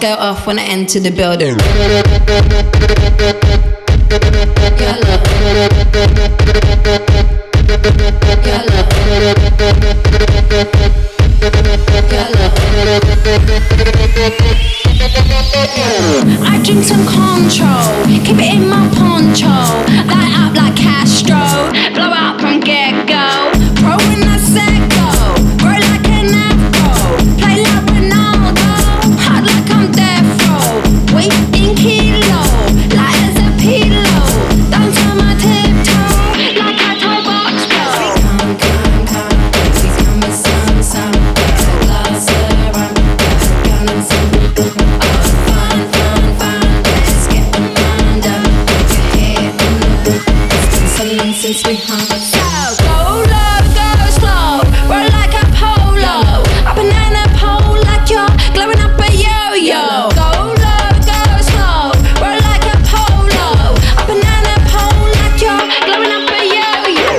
go off when I enter the building. I drink some control, keep it in my poncho. Since we hung. So go go slow, roll like a polo. A banana pole like up a yo-yo. Go low, go slow, roll like a polo. A banana pole like up a yo-yo.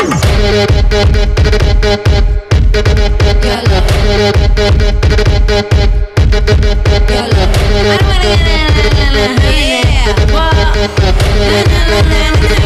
Julianne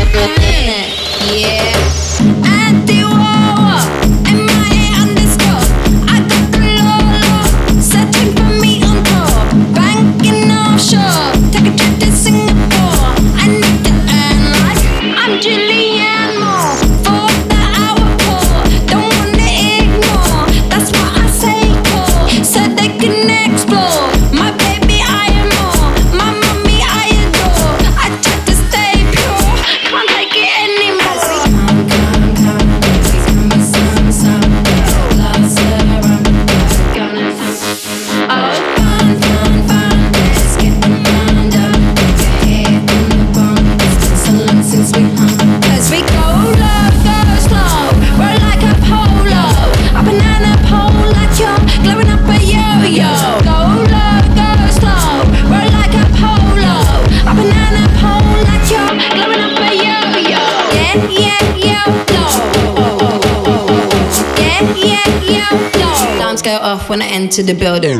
Go off when I enter the building.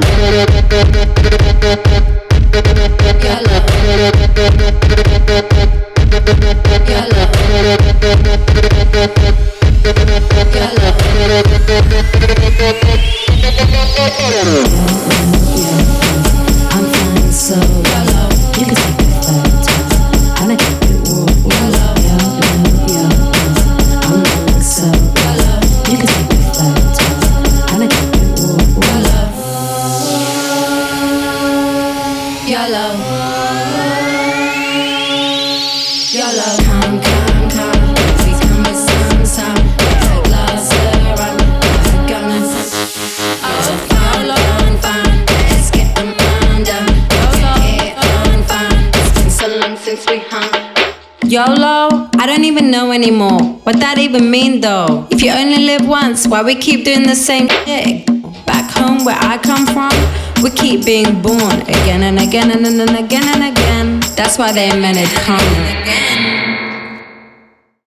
I'm flying so. You can take a photo. When I get it, whoa, whoa, yo, YOLO. YOLO. Come, come, come. Please come with some, some. A glass of rum. Gonna Oh, fun, fun. Let's get the mind up. Yeah, fun, fun. It's been so long since we hung. YOLO? I don't even know anymore. What that even mean though? If you only live once, why we keep doing the same shit? Back home where I come from, we keep being born again and again and, and, again and again. That's why they invented karma.